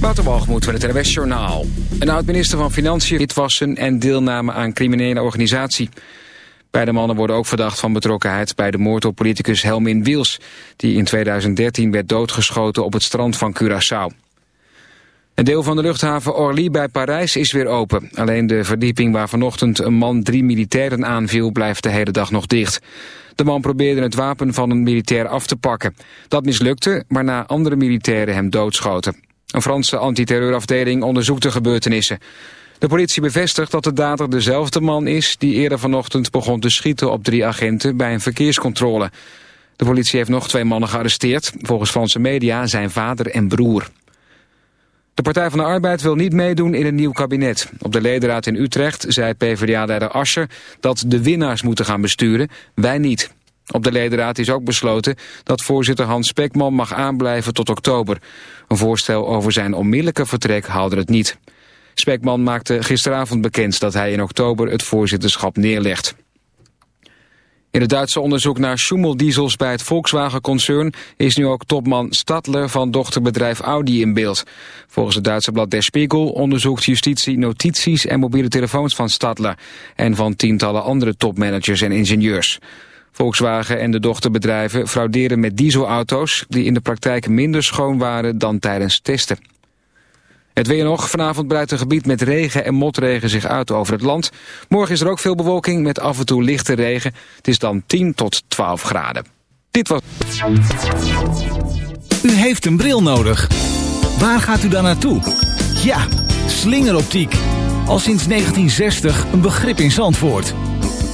Waterbalgemoed met het RWS Journaal. Een oud-minister van Financiën, witwassen en deelname aan criminele organisatie. Beide mannen worden ook verdacht van betrokkenheid bij de moord op politicus Helmin Wiels... die in 2013 werd doodgeschoten op het strand van Curaçao. Een deel van de luchthaven Orly bij Parijs is weer open. Alleen de verdieping waar vanochtend een man drie militairen aanviel... blijft de hele dag nog dicht. De man probeerde het wapen van een militair af te pakken. Dat mislukte, waarna andere militairen hem doodschoten. Een Franse antiterreurafdeling onderzoekt de gebeurtenissen. De politie bevestigt dat de dader dezelfde man is... die eerder vanochtend begon te schieten op drie agenten bij een verkeerscontrole. De politie heeft nog twee mannen gearresteerd. Volgens Franse media zijn vader en broer. De Partij van de Arbeid wil niet meedoen in een nieuw kabinet. Op de ledenraad in Utrecht zei PvdA-leider Ascher dat de winnaars moeten gaan besturen, wij niet. Op de ledenraad is ook besloten dat voorzitter Hans Spekman mag aanblijven tot oktober. Een voorstel over zijn onmiddellijke vertrek haalde het niet. Spekman maakte gisteravond bekend dat hij in oktober het voorzitterschap neerlegt. In het Duitse onderzoek naar schummeldiesels bij het Volkswagen-concern... is nu ook topman Stadler van dochterbedrijf Audi in beeld. Volgens het Duitse blad Der Spiegel onderzoekt justitie notities... en mobiele telefoons van Stadler... en van tientallen andere topmanagers en ingenieurs. Volkswagen en de dochterbedrijven frauderen met dieselauto's... die in de praktijk minder schoon waren dan tijdens testen. Het weer nog. Vanavond breidt een gebied met regen en motregen zich uit over het land. Morgen is er ook veel bewolking met af en toe lichte regen. Het is dan 10 tot 12 graden. Dit was... U heeft een bril nodig. Waar gaat u dan naartoe? Ja, slingeroptiek. Al sinds 1960 een begrip in Zandvoort.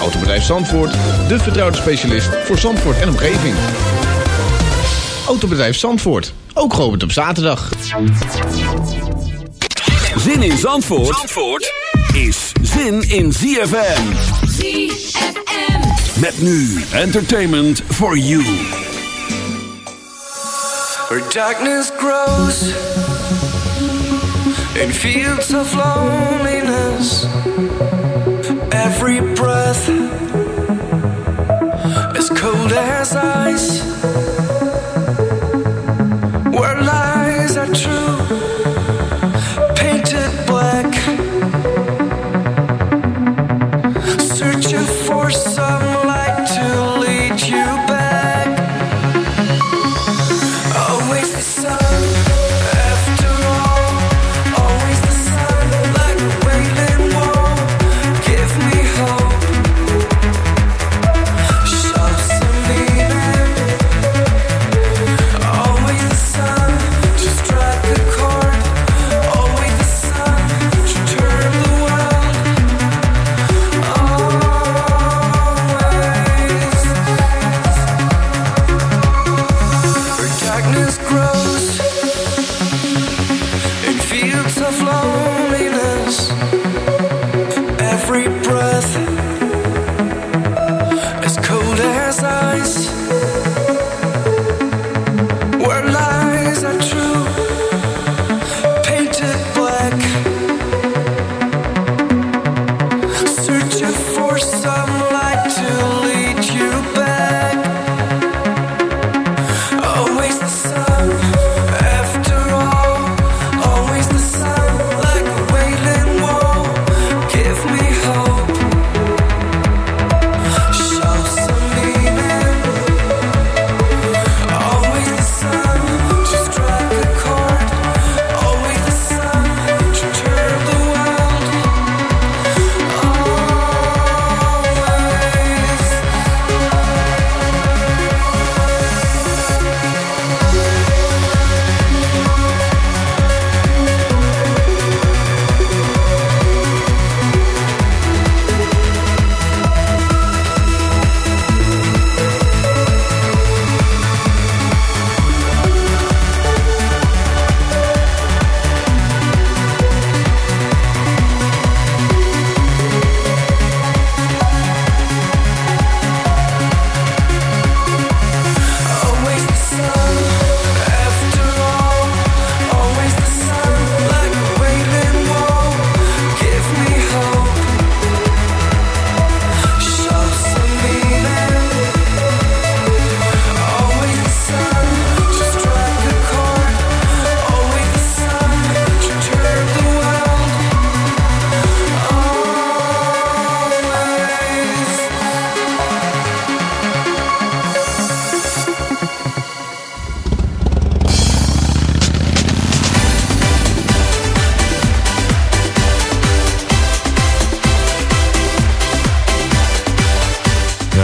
Autobedrijf Zandvoort, de vertrouwde specialist voor Zandvoort en omgeving. Autobedrijf Zandvoort, ook geopend op zaterdag. Zin in Zandvoort, Zandvoort is zin in ZFM. ZFM. Met nu entertainment for you. Where darkness grows in fields of loneliness. Every breath as cold as ice. Where lies are true,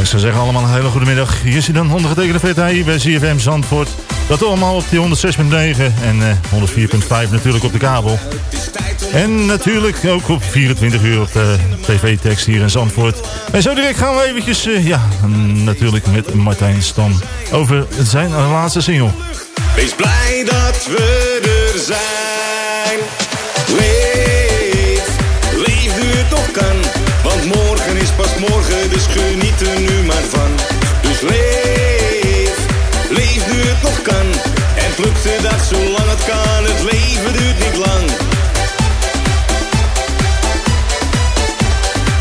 ik zou zeggen allemaal een hele goede middag. Hier zit dan ondergetekende VTI bij CFM Zandvoort. Dat allemaal op die 106.9 en uh, 104.5 natuurlijk op de kabel. En natuurlijk ook op 24 uur op de tv-tekst hier in Zandvoort. En zo direct gaan we eventjes, uh, ja, natuurlijk met Martijn Stam over zijn laatste single. Wees blij dat we er zijn. Leef, leef nu het nog kan. Want morgen is pas morgen, dus geniet er nu maar van. Dus leef, leef nu nog kan. En pluk de dag zolang het kan, het leven duurt niet lang.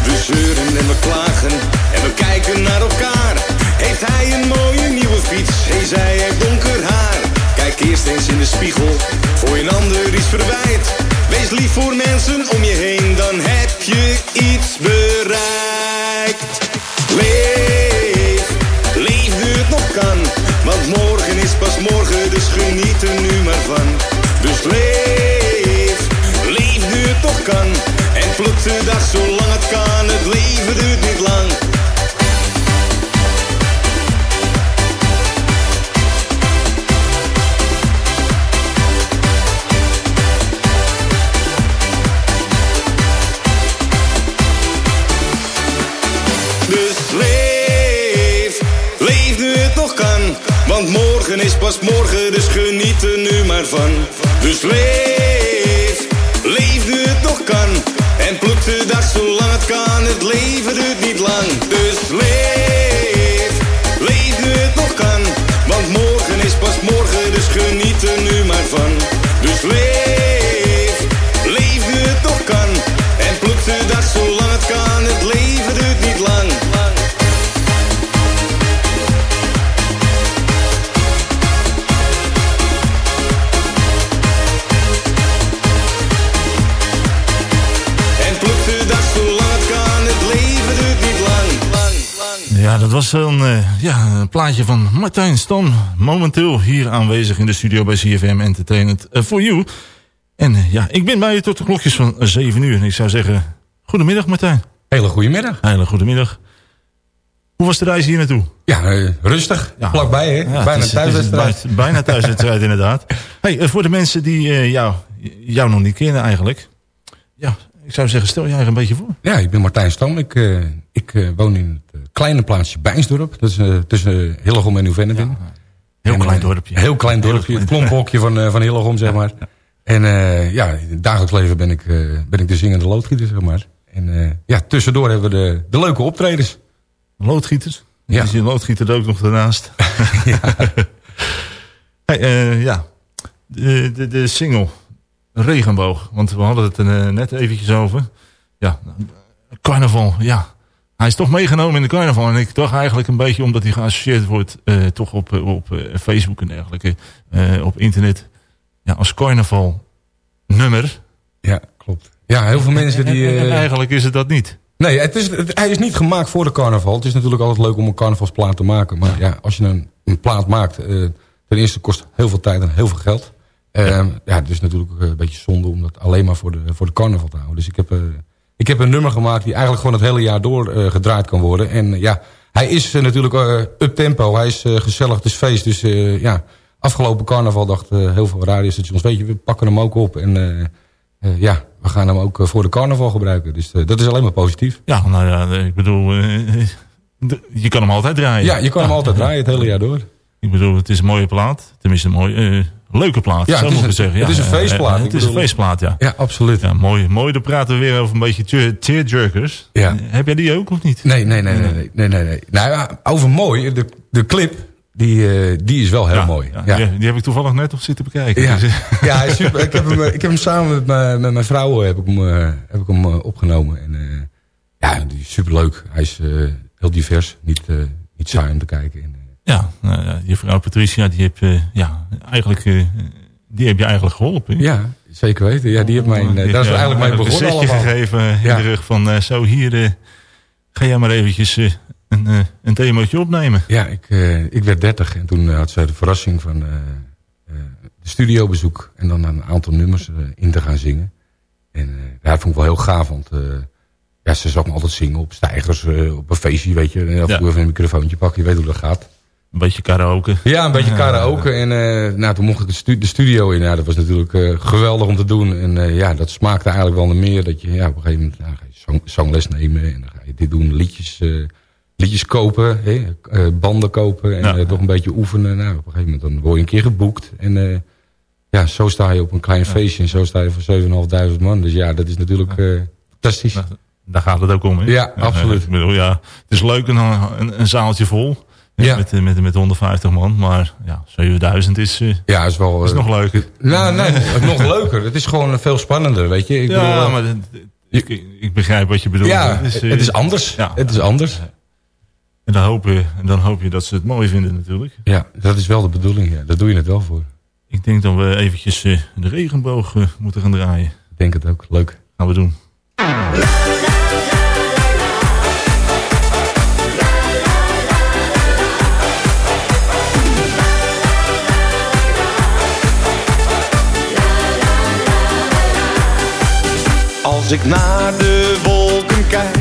We zeuren en we klagen en we kijken naar elkaar. Heeft hij een mooie nieuwe fiets? Hey, zij heeft donker haar. Kijk eerst eens in de spiegel, voor een ander iets verwijt. Wees lief voor mensen om je heen, dan heb je iets bereikt. Plaatje van Martijn Stam. Momenteel hier aanwezig in de studio bij CFM Entertainment uh, for You. En uh, ja, ik ben bij je tot de klokjes van 7 uur. En ik zou zeggen, goedemiddag Martijn. Hele goedemiddag. Hele goedemiddag. Hoe was de reis hier naartoe? Ja, uh, rustig. Ja. Vlakbij, hè? Ja, bijna thuiswedstrijd. Bijna, thuiswedstrijd, inderdaad. Hey, uh, voor de mensen die uh, jou, jou nog niet kennen eigenlijk. Ja, ik zou zeggen, stel je eigenlijk een beetje voor. Ja, ik ben Martijn Stam. Ik, ik woon in kleine plaatsje Bijnsdorp. Dat is tussen Hillegom en Nieuw-Vennepin. Ja, heel klein dorpje. Heel klein dorpje. Het klomphokje van, van Hillegom, zeg maar. En ja, in het dagelijks leven ben ik, ben ik de zingende loodgieter, zeg maar. En ja, tussendoor hebben we de, de leuke optredens. Loodgieters? Ja. Je loodgieter ook nog daarnaast? ja. hey, ja. De, de, de, single Regenboog. Want we hadden het er net eventjes over. Ja, carnaval, ja. Hij is toch meegenomen in de carnaval. En ik dacht eigenlijk een beetje omdat hij geassocieerd wordt... Uh, toch op, op Facebook en dergelijke. op internet. Ja, als carnaval nummer. Ja, klopt. Ja, heel veel mensen die... En, en eigenlijk is het dat niet. Nee, het is, het, hij is niet gemaakt voor de carnaval. Het is natuurlijk altijd leuk om een carnavalsplaat te maken. Maar ja, als je een, een plaat maakt... Ten eerste kost heel veel tijd en heel veel geld. Ja. ja, het is natuurlijk een beetje zonde om dat alleen maar voor de, voor de carnaval te houden. Dus ik heb, ik heb een nummer gemaakt die eigenlijk gewoon het hele jaar door gedraaid kan worden. En ja, hij is natuurlijk up tempo. Hij is gezellig, het is feest. Dus ja, afgelopen carnaval dachten heel veel radiostations... weet je, we pakken hem ook op en... Uh, ja, we gaan hem ook voor de carnaval gebruiken. Dus uh, dat is alleen maar positief. Ja, nou ja, ik bedoel, uh, je kan hem altijd draaien. Ja, je kan ja. hem altijd draaien het hele jaar door. Ik bedoel, het is een mooie plaat. Tenminste, een mooie, leuke plaat. Ja, het is, een, zeggen. het is een feestplaat. het is een feestplaat, ja. Ja, absoluut. Ja, mooi, mooi, dan praten we weer over een beetje tearjerkers. Ja. Heb jij die ook of niet? Nee, nee, nee, nee. nee, nee, nee, nee. Nou ja, over mooi, de, de clip die, uh, die is wel heel ja, mooi. Ja, ja. Die, die, heb ik toevallig net nog zitten bekijken. Ja, dus, ja super. ik, heb hem, ik heb hem samen met, mijn, met mijn vrouw heb ik hem, uh, heb ik hem uh, opgenomen. En, ja, die is superleuk. Hij is heel divers. Niet, niet saai om te kijken. En, ja, nou, je vrouw Patricia, die heb, ja, eigenlijk, die heb je eigenlijk geholpen. Ja, zeker weten. Ja, die heeft mij, die daar is eigenlijk mee begonnen allemaal. Een gegeven in de rug van, zo hier, ga jij maar eventjes een, uh, een demootje opnemen. Ja, ik, uh, ik werd 30 en toen had zij de verrassing van uh, de studiobezoek. En dan een aantal nummers in te gaan zingen. En ja, dat vond ik wel heel gaaf, want ja, ze zag me altijd zingen op stijgers, eh, op een feestje, weet je. En af en toe even een microfoontje pakken, je weet hoe dat gaat. Een beetje karaoke. Ja, een beetje karaoke. En eh, nou, toen mocht ik de, stu- de studio in. Ja, dat was natuurlijk eh, geweldig om te doen. En eh, ja, dat smaakte eigenlijk wel naar meer. Dat je ja, op een gegeven moment nou, ga je zang, zangles nemen. En dan ga je dit doen, liedjes, liedjes kopen. Hè, banden kopen. En Ja. toch een beetje oefenen. Nou, op een gegeven moment dan word je een keer geboekt. En ja, zo sta je op een klein feestje. En zo sta je voor 7.500 man. Dus ja, dat is natuurlijk fantastisch. Daar gaat het ook om. Hè? Ja, absoluut. ik bedoel, ja, het is leuk een, een, een zaaltje vol. Ja. Met, met, met 150 man. Maar ja, 7000 is, eh, Ja, is wel... is eh, nog leuker. Nou, nee, nog leuker. Het is gewoon veel spannender, weet je. Ik ja, bedoel, eh, maar ik, ik begrijp wat je bedoelt. ja, Het is, eh, het is anders. ja. Het is anders. En dan hoop, je, en dan hoop je dat ze het mooi vinden natuurlijk. Ja, dat is wel de bedoeling. Ja. Daar doe je het wel voor. Ik denk dat we eventjes eh, de regenboog eh, moeten gaan draaien. Ik denk het ook. Leuk. Gaan we doen. Als ik naar de wolken kijk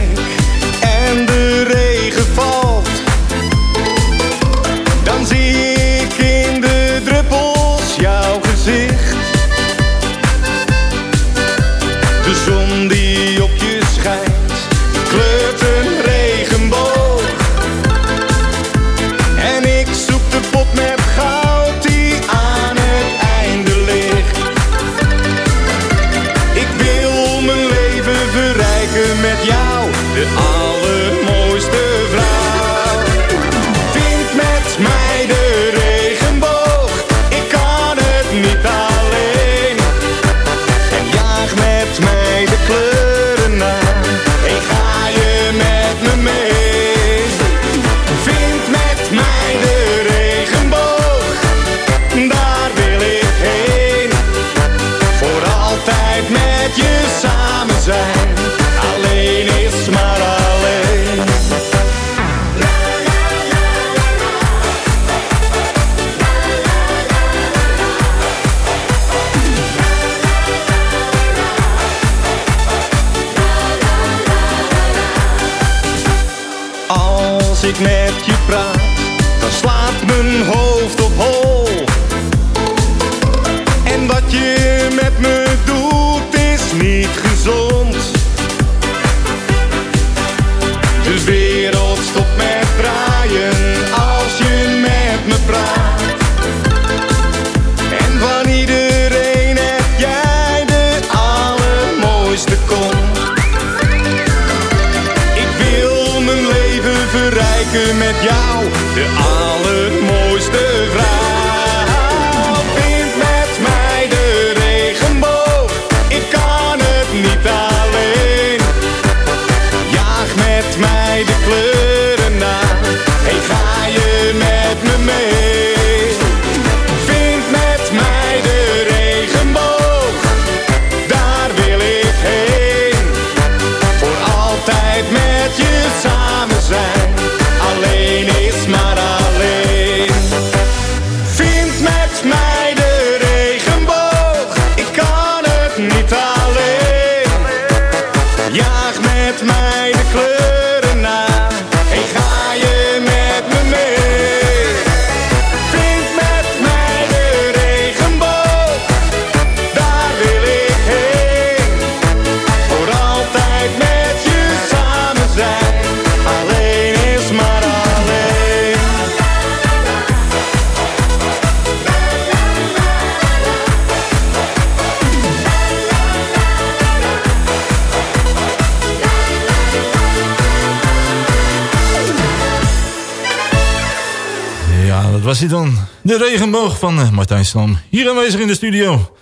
was hij dan. De regenboog van eh, Martijn Stam. Hier aanwezig in de studio.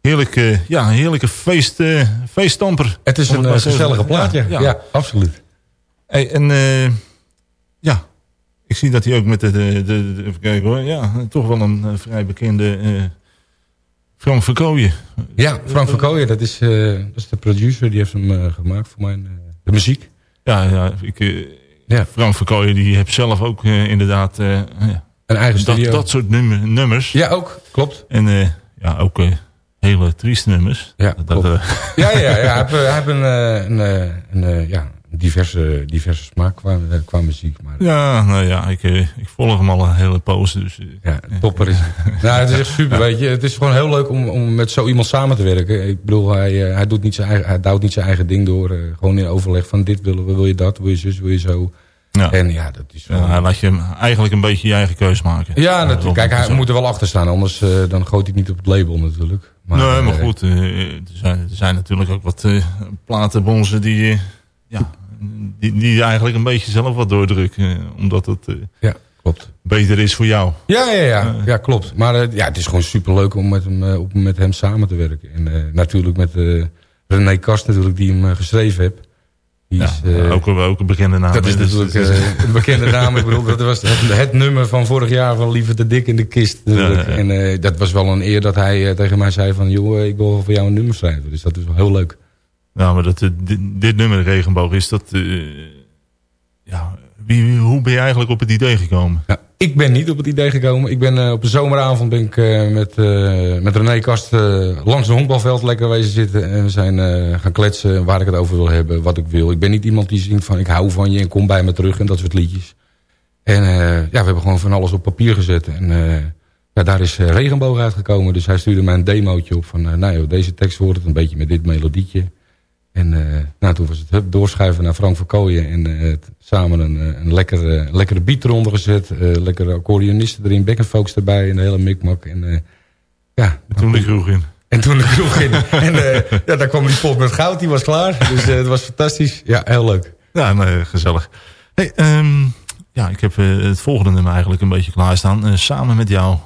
Heerlijk, eh, ja, heerlijke feest, eh, feeststamper. Het is een gezellige zeggen. plaat, ja. Ja, Ja, absoluut. Hey, en ja, ik zie dat hij ook met de, de, even kijken hoor, ja, toch wel een vrij bekende eh, Frank Verkooyen. Ja, Frank van Kooijen, dat is, dat is de producer. Die heeft hem gemaakt voor mijn, de muziek. Ja, ja, ik, Ja. Frank Verkooyen die heeft zelf ook inderdaad ja, Een eigen dat, studio. dat soort nummer, nummers. Ja, ook. Klopt. En eh, ja, ook eh, hele trieste nummers. Ja, dat, eh, Ja, ja, ja. Hij heeft, een, een, een, eh, ja, diverse, diverse smaak qua, qua muziek. Maar ja, nou ja, ik, ik volg hem al een hele poos. Dus, ja, topper is het. nou, het is echt super, weet je. Het is gewoon heel leuk om, om met zo iemand samen te werken. Ik bedoel, hij, hij, doet niet zijn eigen, hij duwt niet zijn eigen ding door. gewoon in overleg van dit willen we, wil je dat, wil je zus, wil je zo. Ja. En ja, dat is wel... hij laat je hem eigenlijk een beetje je eigen keus maken. Ja, Eh, natuurlijk. Kijk, hij moet er wel achter staan. Anders eh, dan gooit hij niet op het label natuurlijk. nee, maar eh, goed, er, zijn, er zijn natuurlijk ook wat eh platenbonzen die, ja, die, die eigenlijk een beetje zelf wat doordrukken. omdat het Ja, klopt. beter is voor jou. Ja, ja, ja. ja klopt. Maar ja, het is gewoon superleuk om met hem, met hem samen te werken. En natuurlijk met René Kast natuurlijk, die hem geschreven heeft. Ja, eh, ook, een- ook een bekende naam. dat is dus- natuurlijk dus- eh, een bekende naam. Ik bedoel, dat was het, het nummer van vorig jaar van Lieve de Dik in de kist. natuurlijk. Ja, ja. En eh, dat was wel een eer dat hij tegen mij zei van... joh, ik wil voor jou een nummer schrijven. Dus dat is wel heel leuk. Ja, maar dat, dit, dit nummer Regenboog is dat... ja, wie, wie- hoe ben je eigenlijk op het idee gekomen? Ja, ik ben niet op het idee gekomen. Ik ben eh, op een zomeravond ben ik eh, met, eh, met René Kast langs het honkbalveld lekker wezen zitten. En we zijn gaan kletsen waar ik het over wil hebben, wat ik wil. Ik ben niet iemand die zingt van ik hou van je en kom bij me terug en dat soort liedjes. En ja, we hebben gewoon van alles op papier gezet. En ja, daar is Regenboog uitgekomen. Dus hij stuurde mij een demootje op van... nou joh, deze tekst wordt het een beetje met dit melodietje. En eh, nou, toen was het hup, doorschuiven naar Frank Verkooyen. En eh, samen een, eh, een lekkere, lekkere beat eronder gezet. lekkere accordeonisten erin, bekkenfolks erbij. En de hele mikmak. En ja, Toen de kroeg in. en toen de kroeg in. en ja, daar kwam die pot met goud, die was klaar. Dus het was fantastisch. Ja, heel leuk. Ja, nee, gezellig. Hey, ehm, ja, ik heb het volgende nummer eigenlijk een beetje klaarstaan. Eh, samen met jou.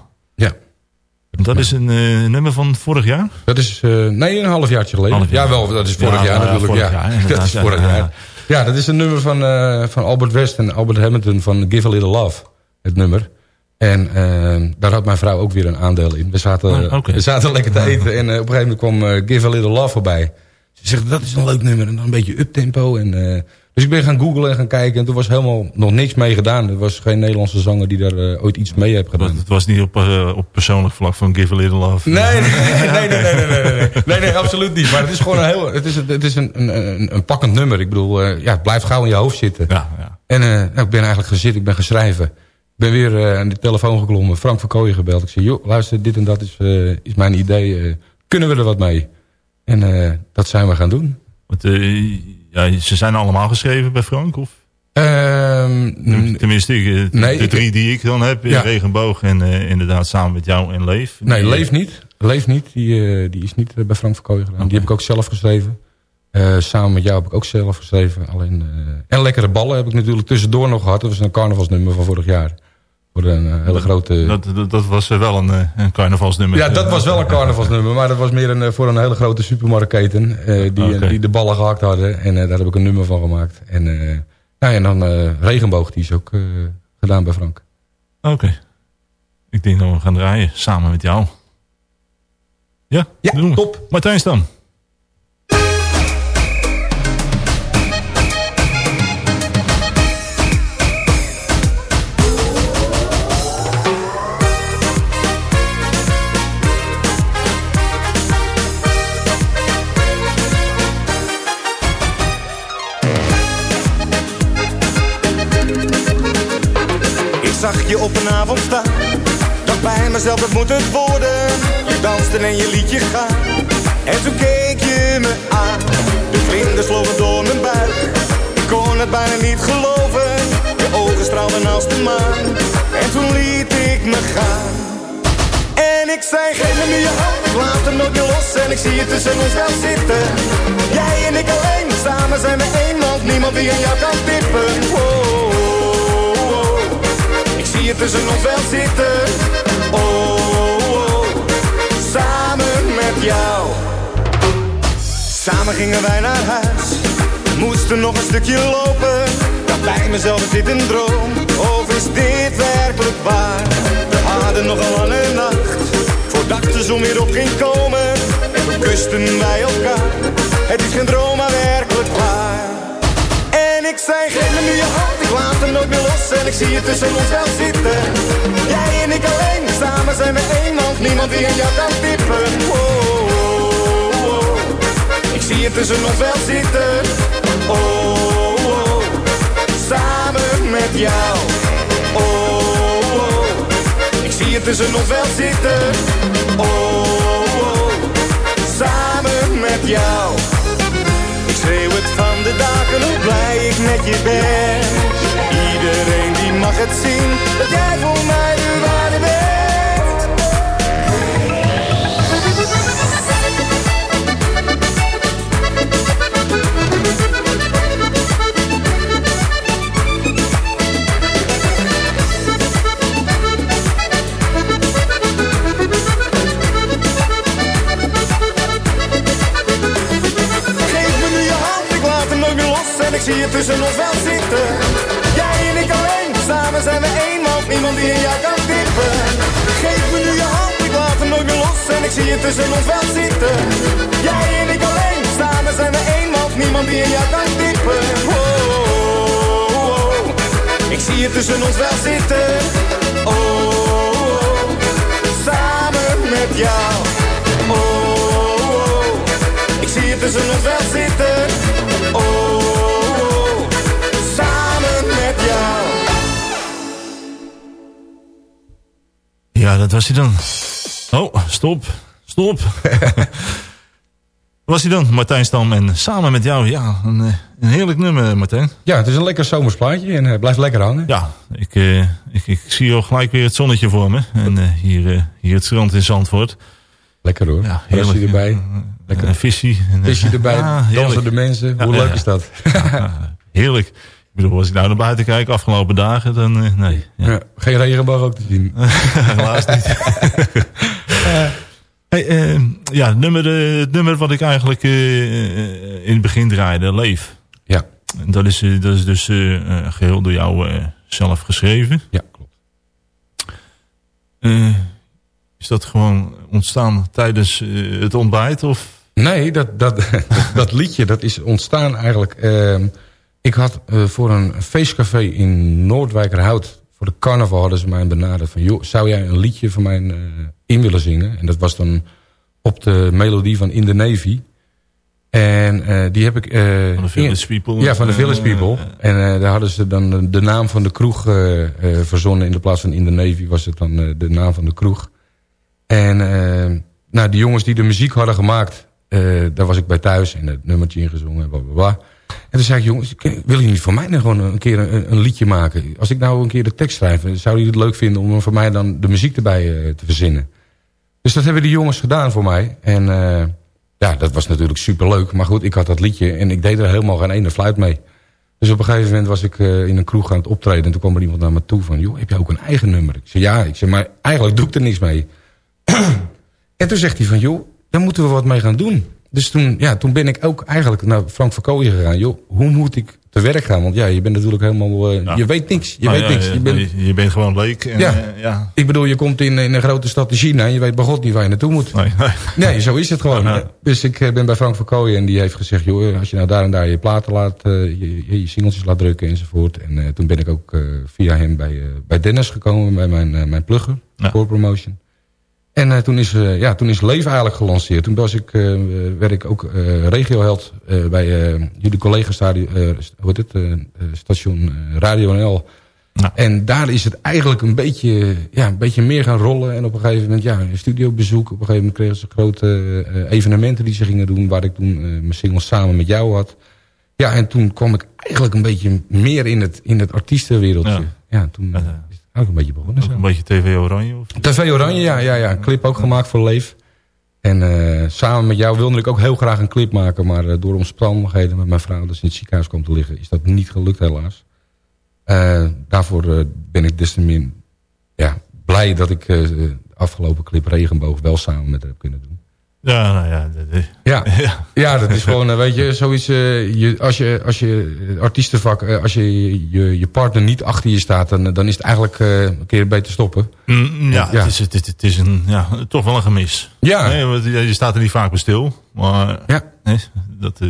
Dat is een eh, nummer van vorig jaar? Dat is, eh, nee, een geleden. Half jaar. Ja, wel, dat is vorig Ja, jaar ja, natuurlijk. vorig ja. jaar, dat is vorig ja, jaar. ja. Dat is een nummer van, eh, van Albert West en Albert Hamilton van Give a Little Love. Het nummer. En eh, daar had mijn vrouw ook weer een aandeel in. We zaten, Ah, we zaten lekker te eten en eh, op een gegeven moment kwam eh, Give a Little Love voorbij. Ze zegt, dat is een leuk nummer en dan een beetje uptempo. En, eh, dus ik ben gaan googlen en gaan kijken en toen was helemaal nog niks mee gedaan. Er was geen Nederlandse zanger die daar eh, ooit iets mee heeft gedaan. Het was niet op, eh, op persoonlijk vlak van Give a Little Love. Nee, nee, nee, nee, nee, nee, nee, nee, nee, nee, absoluut niet. Maar het is gewoon een heel, het is, het is een, een, een, pakkend nummer. Ik bedoel, eh, ja, het blijft gauw in je hoofd zitten. Ja, ja. En nou, ik ben eigenlijk gaan zitten, ik ben gaan schrijven. Ik ben weer aan de telefoon geklommen, Frank van Kooijen gebeld. Ik zei, joh, luister, dit en dat is, is mijn idee. kunnen we er wat mee? En dat zijn we gaan doen. Want, ja, ze zijn allemaal geschreven bij Frank? Of? Ehm, Tenminste, eh, Nee, de ik- drie die ik dan heb. Ja. Regenboog en eh, inderdaad samen met jou en Leef. Nee, eh, Leef niet. Leef niet. Die, eh, die is niet eh, bij Frank van Kooijen gedaan. Die heb ik ook zelf geschreven. Eh, samen met jou heb ik ook zelf geschreven. Alleen, eh, en Lekkere Ballen heb ik natuurlijk tussendoor nog gehad. Dat was een carnavalsnummer van vorig jaar. Voor een eh, hele grote... Dat, dat, dat was eh, wel een, eh, een carnavalsnummer. ja, dat was wel een carnavalsnummer. Maar dat was meer een, voor een hele grote supermarktketen. die, die de ballen gehakt hadden. En daar heb ik een nummer van gemaakt. En, nou ja, en dan Regenboog. Die is ook gedaan bij Frank. Oké. Ik denk dat we gaan draaien samen met jou. Ja, Ja, doen we. top. Martijn Stam. Op een avond staan. Dacht bij mezelf, dat moet het worden. Je danste en je liet je gaan. En toen keek je me aan. De vlinders vlogen door mijn buik. Ik kon het bijna niet geloven. Je ogen straalden als de maan. En toen liet ik me gaan. En ik zei, geef me nu je hand. Laat hem nooit los. En ik zie je tussen ons wel zitten. Jij en ik alleen. Samen zijn we één. Want niemand die aan jou kan tippen. Je tussen ons wel zitten. Oh, oh, samen met jou. Samen gingen wij naar huis. Moesten nog een stukje lopen. Dacht bij mezelf, is dit een droom? Of is dit werkelijk waar? We hadden nog een lange nacht. Voordat de zon weer op ging komen. En we kusten bij elkaar. Het is geen droom, maar werkelijk waar. Zei, geef me nu je hand, ik laat hem nooit meer los En ik zie je tussen ons wel zitten Jij en ik alleen, samen zijn we één Want niemand die aan jou kan tippen Wow. Ik zie het tussen nog wel zitten. Oh, oh, samen met jou. Oh, oh, ik zie het tussen nog wel zitten. Oh, oh, samen met jou. Schreeuw het van de daken hoe blij ik met je ben. Iedereen die mag het zien, dat jij voor mij de waarde bent. Ik zie je tussen ons wel zitten. Jij en ik alleen, samen zijn we één, want niemand die in jou kan tippen. Geef me nu je hand, ik laat hem nooit meer los en ik zie je tussen ons wel zitten. Jij en ik alleen, samen zijn we één, want niemand die in jou kan tippen. Oh, oh, oh. ik zie je tussen ons wel zitten. Oh, samen met jou. Oh. Ik zie je tussen ons wel zitten. Oh. Ja, dat was hij dan. Oh, stop. Stop. was hij dan, Martijn Stam. En samen met jou, ja, een, eh, een heerlijk nummer, Martijn. Ja, het is een lekker zomers plaatje en uh, blijft lekker hangen. Ja, ik, eh, ik, ik zie al gelijk weer het zonnetje voor me. En eh, hier, eh, hier het strand in Zandvoort. Lekker hoor. Ja, Heerlijk. erbij. Lekker. Een visie. En, Visje erbij, Ja, dansen de mensen. Ja, Hoe leuk is dat? Heerlijk. Ik bedoel, als ik nou naar buiten kijk, afgelopen dagen, dan eh, nee. Ja. Ja, geen regenboog ook te zien. Helaas niet. hey, eh, ja, het nummer, eh, het nummer wat ik eigenlijk eh, in het begin draaide, Leef. Ja. Dat is, dat is dus eh, eh, geheel door jou zelf geschreven. Ja, klopt. Is dat gewoon ontstaan tijdens het ontbijt? Of? Nee, dat, dat, dat liedje dat is ontstaan eigenlijk... ehm, ik had eh, voor een feestcafé in Noordwijkerhout... voor de carnaval hadden ze mij benaderd van... joh, zou jij een liedje van mij eh, in willen zingen? En dat was dan op de melodie van In the Navy. En eh, die heb ik... Van de Village People? Ja, van de Village People. En daar hadden ze dan de, naam van de kroeg verzonnen. In de plaats van In the Navy was het dan de naam van de kroeg. En nou, die jongens die de muziek hadden gemaakt... daar was ik bij thuis en het nummertje ingezongen. Bla, bla, bla. En toen zei ik, jongens, willen jullie niet voor mij nou gewoon een keer een, liedje maken? Als ik nou een keer de tekst schrijf, zouden jullie het leuk vinden... om voor mij dan de muziek erbij eh, te verzinnen? Dus dat hebben die jongens gedaan voor mij. En eh, ja, dat was natuurlijk superleuk. Maar goed, ik had dat liedje en ik deed er helemaal geen ene fluit mee. Dus op een gegeven moment was ik eh, in een kroeg aan het optreden... en toen kwam er iemand naar me toe van... joh, heb je ook een eigen nummer? Ik zei, ja. Ik zei, maar eigenlijk doe ik er niks mee. en toen zegt hij van, joh, daar moeten we wat mee gaan doen. Dus toen, ja, toen ben ik ook eigenlijk naar Frank Verkooyen gegaan. Joh, hoe moet ik te werk gaan? Want ja, je bent natuurlijk helemaal... eh, Ja. Je weet niks. Je nou weet ja, niks. Je bent, je, je bent gewoon leuk. En, Ja. eh, ja. ik bedoel, je komt in, in een grote stad in China... en je weet bij God niet waar je naartoe moet. Nee, nee. Nee, zo is het gewoon. Dus ik eh, ben bij Frank Verkooyen en die heeft gezegd... joh, als je nou daar en daar je platen laat, je, je, je singeltjes laat drukken enzovoort. En toen ben ik ook via hem bij, bij Dennis gekomen, bij mijn, mijn plugger. Core Promotion. En eh, toen, is, eh, ja, toen is Leef eigenlijk gelanceerd. Toen was ik, eh, werd ik ook regioheld bij jullie collega-station, hoe heet het, station Radio NL... Ja. En daar is het eigenlijk een beetje, ja, een beetje meer gaan rollen. En op een gegeven moment, ja, een studiobezoek. Op een gegeven moment kregen ze grote evenementen die ze gingen doen. Waar ik toen mijn singles samen met jou had. Ja, en toen kwam ik eigenlijk een beetje meer in het, in het artiestenwereldje. Ja. Ja, toen ook een beetje begonnen. Zo. een beetje TV Oranje? Of? TV Oranje, ja, ja, ja. Een clip ook gemaakt voor Leef. En eh, samen met jou wilde ik ook heel graag een clip maken. Maar eh, door omstandigheden met mijn vrouw dat ze in het ziekenhuis kwam te liggen... is dat niet gelukt helaas. Eh, daarvoor ben ik des te meer ja, blij dat ik de afgelopen clip Regenboog wel samen met haar heb kunnen doen. Ja, nou ja. Ja, ja. dat is gewoon, eh, weet je, zoiets... eh, je, als je, als je artiestenvak, eh, als je, je je partner niet achter je staat... dan, dan is het eigenlijk een keer beter stoppen. Mm, ja, Ja. Het, is, het, het is een, ja, toch wel een gemis. Ja. Nee, want je staat er niet vaak bij stil. Maar Ja, nee, dat,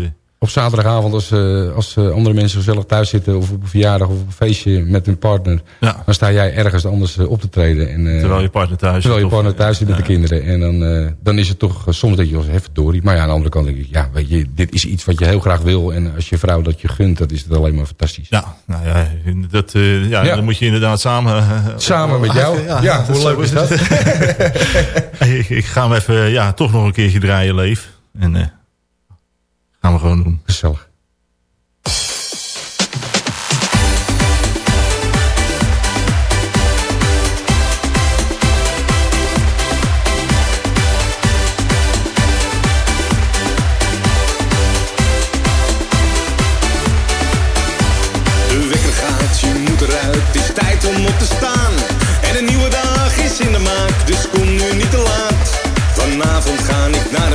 op zaterdagavond als, eh, als eh, andere mensen gezellig thuis zitten... of op een verjaardag of op een feestje met hun partner... Ja. dan sta jij ergens anders eh, op te treden. En, Terwijl je partner thuis terwijl je zit, partner thuis zit met de kinderen. En dan, dan is het toch soms dat je wel eens even dorie. Maar ja, aan de andere kant denk ik... ja, weet je, dit is iets wat je heel graag wil. En als je vrouw dat je gunt, dat is het alleen maar fantastisch. Ja, nou ja, dat, ja, Ja. dan moet je inderdaad samen... Samen met jou? Ja, hoe leuk is dat? ik, ik ga hem even, ja, toch nog een keertje draaien, Leef. En gaan we gewoon doen. Gezellig. Je moet eruit, het is tijd om op te staan. En een nieuwe dag is in de maak, dus kom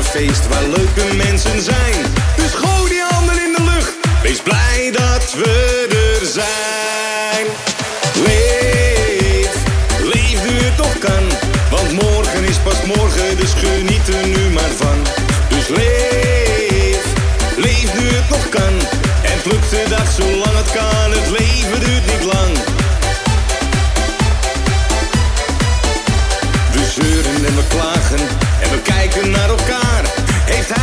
een feest waar leuke mensen zijn. Dus gooi die handen in de lucht, wees blij dat we er zijn.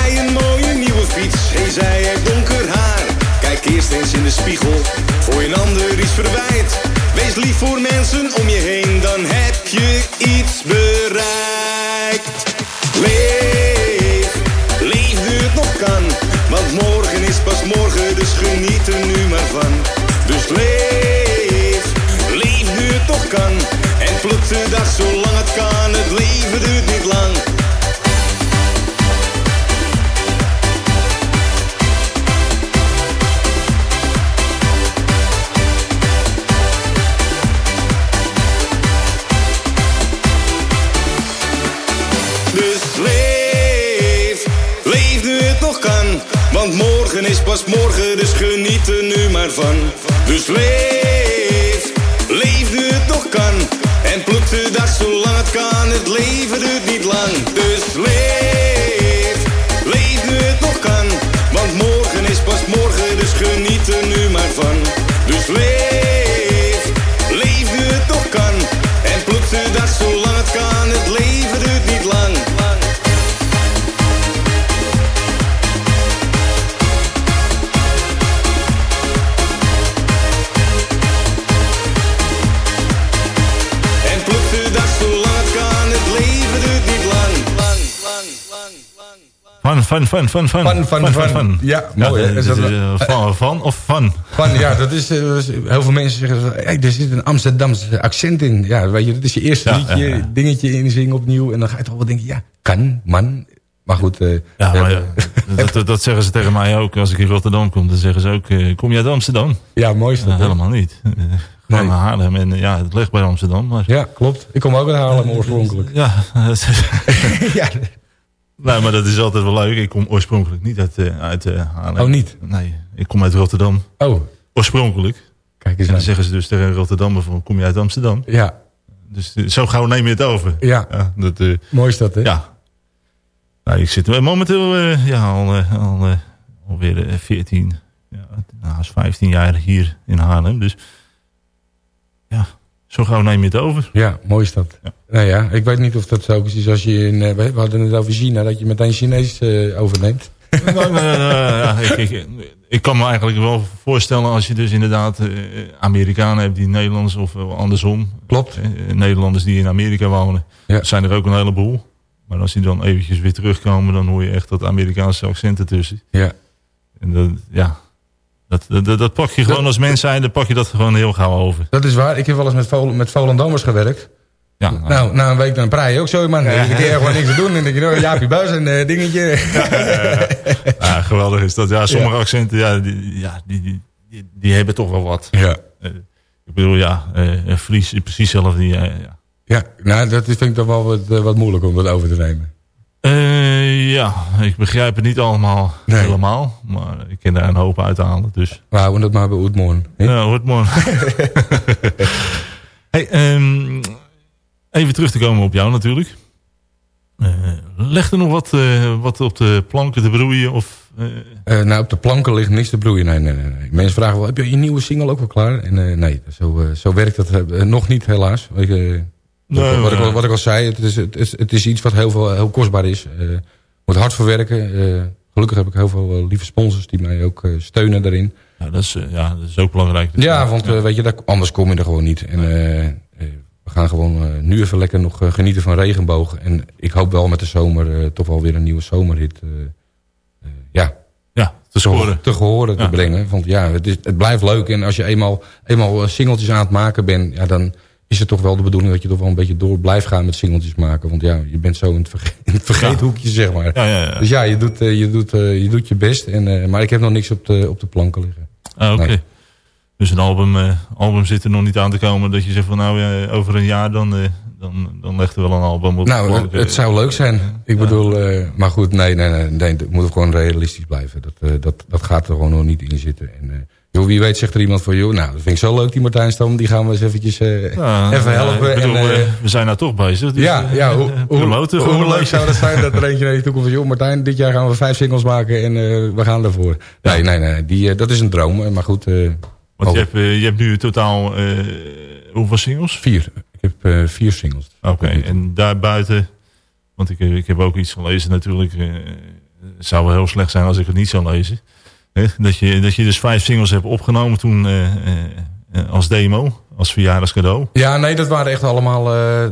Een mooie nieuwe fiets? Hey, zij heeft donker haar. Kijk eerst eens in de spiegel, voor je een ander iets verwijt. Wees lief voor mensen om je heen, dan heb je iets bereikt. Leef, leef nu het nog kan. Want morgen is pas morgen, dus geniet er nu maar van. Dus leef, leef nu het nog kan. En pluk de dag zolang het kan, het Fun, fun, fun, fun, fun. Fun, fun, fun. Ja, mooi, eh, Is dat- is, eh, van, van of fun? Van, ja, dat is, eh, heel veel mensen zeggen, hey, er zit een Amsterdamse accent in. Ja, weet je, dat is je eerste Ja, liedje, ja, ja. dingetje inzingen opnieuw. En dan ga je toch wel denken, ja, kan, man. Maar goed, eh, Ja, maar ja, dat, zeggen ze tegen mij ook. Als ik in Rotterdam kom, dan zeggen ze ook... eh, kom je uit Amsterdam? ja, mooi is dat. Helemaal niet. Eh, Gewoon naar Haarlem. En eh, ja, het ligt bij Amsterdam. Maar Ja, klopt. Ik kom ook uit Haarlem oorspronkelijk. ja, ja, nou, maar dat is altijd wel leuk. Ik kom oorspronkelijk niet uit, eh, uit eh, Haarlem. Oh, niet? Nee, ik kom uit Rotterdam. oh, Oorspronkelijk. kijk eens En dan aan. zeggen ze dus tegen Rotterdam van, kom je uit Amsterdam? Ja, Dus eh, zo gauw neem je het over. ja, Ja, dat, mooi is dat, hè? ja. Nou, ik zit momenteel ja, al, al alweer eh, 14, ja, nou, is 15 jaar hier in Haarlem. Dus ja, zo gauw neem je het over. Ja, mooi is dat. Ja. Nou ja, ik weet niet of dat zo is als je in... eh, We hadden het over China, dat je meteen Chinees eh, overneemt. Nou, nou, nou, ja, ik, ik, ik kan me eigenlijk wel voorstellen als je dus inderdaad eh, Amerikanen hebt die Nederlands of andersom. Klopt. Nederlanders die in Amerika wonen. Ja. zijn er ook een heleboel. Maar als die dan eventjes weer terugkomen, dan hoor je echt dat Amerikaanse accent ertussen. Ja, En dat, ja, dat, dat, dat pak je gewoon als mens zijn, dan pak je dat gewoon heel gauw over. dat is waar. Ik heb wel eens met, Vol met gewerkt. Ja, Nou, na een week dan praai je ook zo, man. Je keer gewoon niks te doen. En dan denk je, nou, Jaapie Buis en eh, dingetje. ja, geweldig is dat. Ja, sommige accenten, ja, die, ja die, die, die, die hebben toch wel wat. Ja. Eh, ik bedoel, ja, eh Fries precies hetzelfde. Ja, ja. Ja, nou, dat vind ik toch wel wat, wat moeilijk om dat over te nemen. Eh, ja, ik begrijp het niet allemaal Nee. helemaal. Maar ik kan daar een hoop uithalen. Dus We houden het maar bij Oetmoorn. ja, mooi. hey, ehm, even terug te komen op jou natuurlijk. Eh, leg er nog wat, eh, wat op de planken te broeien? Of nou, op de planken ligt niks te bloeien. Nee, nee, nee. Mensen vragen wel, heb je je nieuwe single ook al klaar? En nee, zo, zo werkt dat nog niet helaas. Ik, Nee, wat, ik, al- wat ik al zei, het is, het is, het is iets wat heel, veel, heel kostbaar is. Eh moet hard verwerken. Eh, gelukkig heb ik heel veel eh, lieve sponsors die mij ook steunen daarin. ja, dat, is, ja, dat is ook belangrijk. Dus, Ja, want weet je, dat, anders kom je er gewoon niet. En we gaan gewoon nu even lekker nog genieten van regenbogen. En ik hoop wel met de zomer toch wel weer een nieuwe zomerhit ja, ja, te te, scoren. te gehoren te Ja. brengen. Want ja, het, is, het blijft leuk. En als je eenmaal, eenmaal singeltjes aan het maken bent... Ja, dan is het toch wel de bedoeling dat je toch wel een beetje door blijft gaan met singeltjes maken. Want ja, je bent zo in het, verge in het vergeethoekje, zeg maar. Ja, ja, ja. Dus ja, je doet, eh, je doet, eh, je, doet je best. En, eh, maar ik heb nog niks op de, op de planken liggen. Ah, Oké. Nee. Dus een album, album zit er nog niet aan te komen dat je zegt van nou, over een jaar dan, dan, dan legt er wel een album op. Nou, het, het zou leuk zijn. Ik bedoel, maar goed, nee, nee, nee, nee, het moet gewoon realistisch blijven. Dat, dat, dat gaat er gewoon nog niet in zitten. En, joh, wie weet zegt er iemand van, joh, nou, dat vind ik zo leuk, die Martijn Stam, die gaan we eens eventjes eh, ja, even ja, helpen. bedoel, en, eh, eh, we zijn nou toch bezig. Dus, ja, eh, ja, hoe, eh, leuk zou dat zijn dat er eentje naar je toe komt van, joh, Martijn, dit jaar gaan we vijf singles maken en eh, we gaan ervoor. Nee, nee, nee, die, eh, dat is een droom, eh, maar goed. eh, Want je oh, hebt, eh, je hebt nu totaal eh, hoeveel singles? Vier. Ik heb eh, vier singles. Oké, en daarbuiten, want ik, ik heb ook iets gelezen natuurlijk. eh, het zou wel heel slecht zijn als ik het niet zou lezen. Dat, je, dat je dus vijf singles hebt opgenomen toen eh, eh, eh, als demo, als verjaardagscadeau. Ja, nee, dat waren echt allemaal,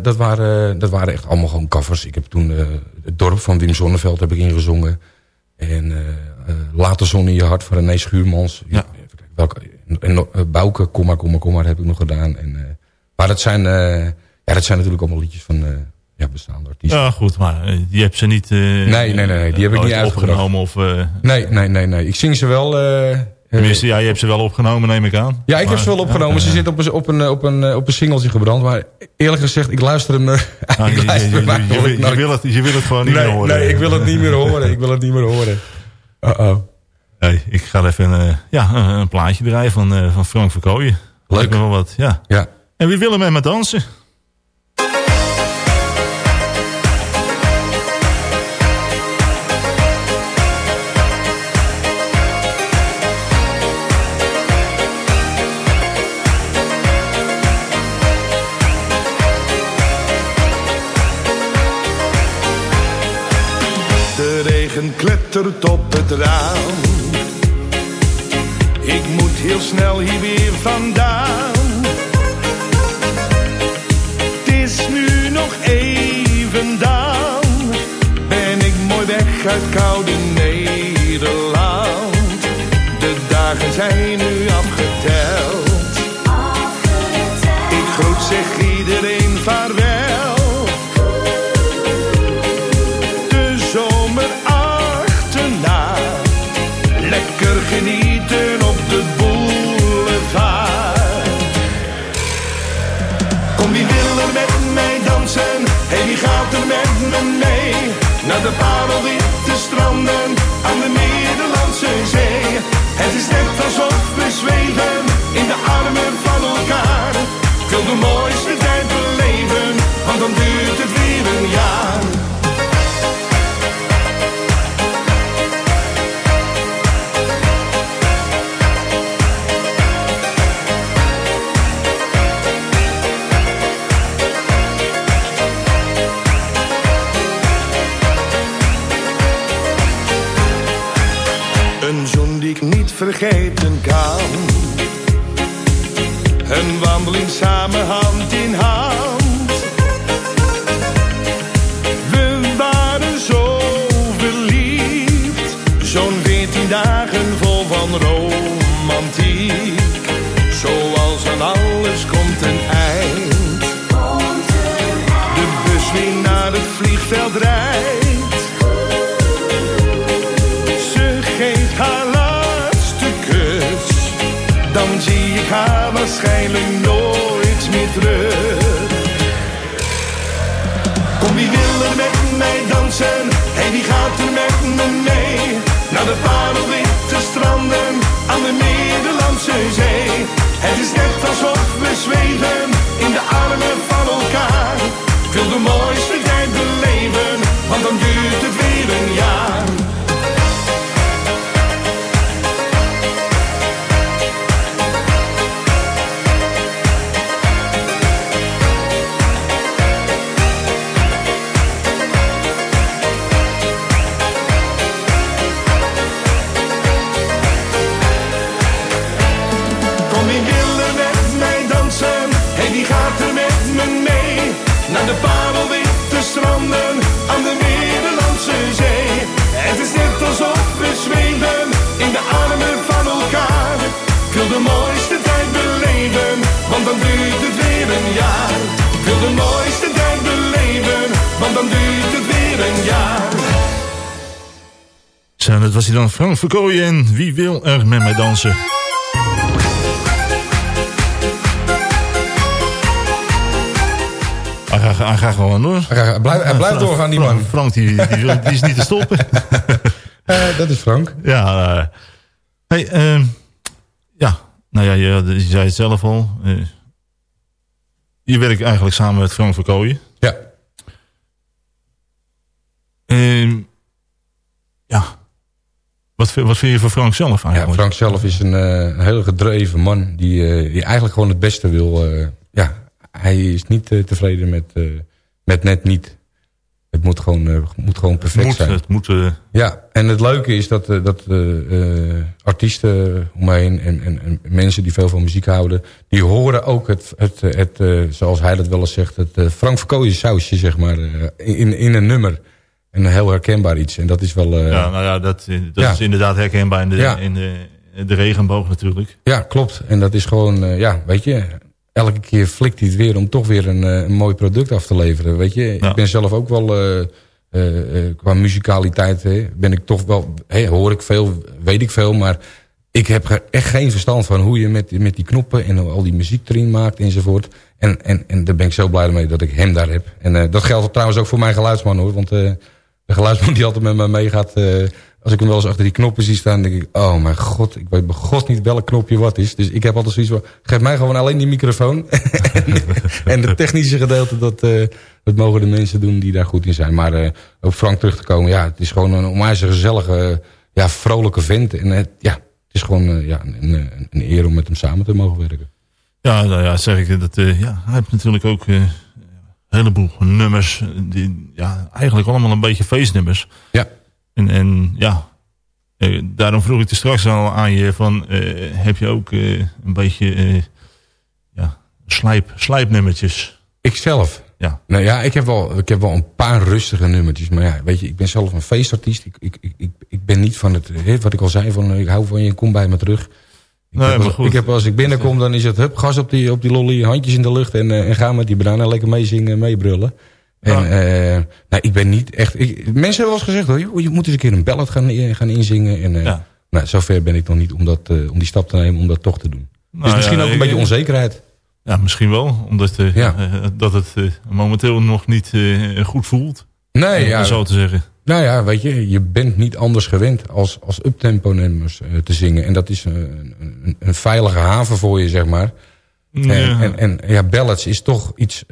dat waren, dat waren echt allemaal gewoon covers. Ik heb toen het dorp van Wim Zonneveld heb ik ingezongen. En Later zon in je hart van René Schuurmans. Ja. Even kijken, Welke, en, Bouke, kom maar, kom maar, kom maar, heb ik nog gedaan. En, maar dat zijn, ja, dat zijn natuurlijk allemaal liedjes van ja, bestaande artiesten. Ja, goed, maar eh, die heb ze niet, eh, Nee, nee, nee, nee, die heb ik niet opgenomen. Of, eh, Nee, nee, nee, nee. Ik zing ze wel... eh, eh, tenminste, ja, je hebt ze wel opgenomen, neem ik aan. Ja, ik heb ze wel opgenomen. ja, Ze ja. zit op een, op, een, op, een, op een singeltje gebrand. Maar eerlijk gezegd, ik luister hem... eh, Ah, ik je, je, je, je, wil- je wil het, je wil het gewoon niet nee, meer horen. Nee, ik wil het niet meer horen. Ik wil het niet meer horen. Uh-oh. Hey, ik ga even een, eh, ja, een, plaatje draaien van, eh, van Frank Verkooyen. Lijkt me wel wat, ja. Ja. En wie willen met me dansen? Regen klettert op het raam. Ik moet heel snel hier weer vandaan. Het is nu nog even dan. Ben ik mooi weg uit koude Nederland. De dagen zijn nu mee? Naar de parelwitte stranden aan de Middellandse Zee. Het is net alsof Zo'n veertien dagen vol van romantiek. Zoals aan alles komt een eind. De bus weer naar het vliegveld rijdt. Ze geeft haar laatste kus. Dan zie ik haar waarschijnlijk nooit meer terug. Kom, wie wil er met mij dansen? Hey, wie gaat er met me mee? Naar de parelwitte stranden aan de Middellandse Zee. Het is net alsof we zweven in de armen van elkaar. Ik wil de mooiste tijd beleven, want dan duurt het weer een jaar. De mooiste tijd beleven, want dan duurt het weer een jaar. Zo, dat was hij dan Frank Verkooyen en wie wil er met mij dansen? Hij gaat, hij gaat gewoon door. Hij, gaat- hij blijft, hij blijft Frank- doorgaan, die man. Frank, die, die, wil- die is niet te stoppen. Eh, dat is Frank. Ja, eh, hey, ehm, ja, nou ja, je, je zei het zelf al. Je werkt eigenlijk samen met Frank Verkooyen. Ja. Ehm, ja, wat, vind- wat vind je van Frank zelf Ja, eigenlijk? Frank zelf is een, eh, heel gedreven man die, eh, die eigenlijk gewoon het beste wil. eh, ja, hij is niet tevreden met, met net niet. Het moet gewoon, eh, moet gewoon perfect moet, zijn. het moet, eh, Ja, en het leuke is dat, eh, dat artiesten om me heen en, en, en mensen die veel van muziek houden... die horen ook het, het, het, zoals hij dat wel eens zegt... het Frank Verkooyen sausje, zeg maar, in, in een nummer. En een heel herkenbaar iets. En dat is wel... ja, nou ja, dat, dat ja. is inderdaad herkenbaar in de, Ja. in de, in de regenboog natuurlijk. Ja, klopt. En dat is gewoon, ja, weet je... Elke keer flikt hij het weer om toch weer een, eh, een mooi product af te leveren. Weet je, Ja. ik ben zelf ook wel... eh, eh, qua muzikaliteit hè, ben ik toch wel... Hoor ik veel, weet ik veel, maar... Ik heb er echt geen verstand van hoe je met, met die knoppen en al die muziek erin maakt enzovoort. En, en, en daar ben ik zo blij mee dat ik hem daar heb. En dat geldt trouwens ook voor mijn geluidsman hoor. Want de geluidsman die altijd met me meegaat... eh, als ik hem wel eens achter die knoppen zie staan... denk ik, oh mijn god, ik weet bij god niet welk knopje wat is. Dus ik heb altijd zoiets van, geef mij gewoon alleen die microfoon. en, en de technische gedeelte, dat, eh, dat mogen de mensen doen die daar goed in zijn. Maar eh, op Frank terug te komen, ja, het is gewoon een onwijs gezellige, ja, vrolijke vent. En het, ja, het is gewoon eh, ja, een, een, een eer om met hem samen te mogen werken. Ja, nou ja, zeg ik dat. eh, ja, hij heeft natuurlijk ook eh, een heleboel nummers. Die, ja, eigenlijk allemaal een beetje feestnummers. Ja. En, en ja, eh, daarom vroeg ik er straks al aan je van, eh, heb je ook eh, een beetje ja, slijp, slijpnummertjes? Ikzelf? Ja. Nou ja, ik heb, wel, ik heb wel een paar rustige nummertjes. Maar ja, weet je, ik ben zelf een feestartiest. Ik, ik, ik, ik, ben niet van het, wat ik al zei, van ik hou van je, kom bij me terug. Ik, Nee, heb, maar als, goed. ik heb als ik binnenkom, dan is het hup, gas op die, op die lolly, handjes in de lucht en, en ga met die banana lekker meezingen, meebrullen. En eh, nou, ik ben niet echt... Ik, mensen hebben wel eens gezegd, hoor, joh, je moet eens een keer een ballad gaan, gaan inzingen. En, eh, Ja. nou, zover ben ik nog niet om, dat, eh, om die stap te nemen, om dat toch te doen. Nou dus misschien ja, ook een beetje onzekerheid. Ja, misschien wel. Omdat Ja. dat het momenteel nog niet goed voelt. Nee, ja, zo te zeggen. Nou ja, weet je, je bent niet anders gewend als, als uptempo nummers eh, te zingen. En dat is een, een, een veilige haven voor je, zeg maar. Ja. En, en, en ja, ballads is toch iets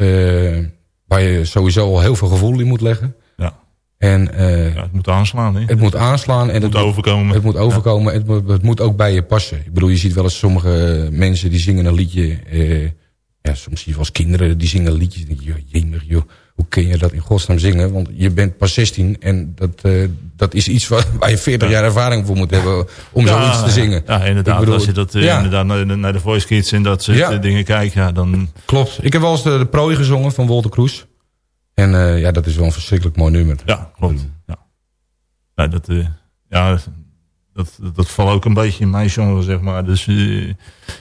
waar je sowieso al heel veel gevoel in moet leggen. Ja. En eh, Ja, het moet aanslaan. Hè? het moet aanslaan. En Het moet overkomen. Het moet overkomen. Het, moet, het moet ook bij je passen. Ik bedoel, je ziet wel eens sommige mensen die zingen een liedje. eh, ja, soms zie je wel eens kinderen die zingen liedjes. Dan denk je, jemig, joh, hoe kun je dat in godsnaam zingen? Want je bent pas 16 en dat, eh, dat is iets waar, waar je 40 jaar ervaring voor moet hebben om Ja, zoiets te zingen. Ja, inderdaad. Bedoel, als je dat eh, ja. inderdaad naar, de- naar de Voice Kids en dat soort eh, dingen kijkt, ja, dan... Klopt. Ik heb wel eens de, de prooi gezongen van Walter Kroes. En ja, dat is wel een verschrikkelijk mooi nummer. Ja, klopt. Ja, ja dat, ja, dat, dat valt ook een beetje in mijn genre, zeg maar. Dus eh,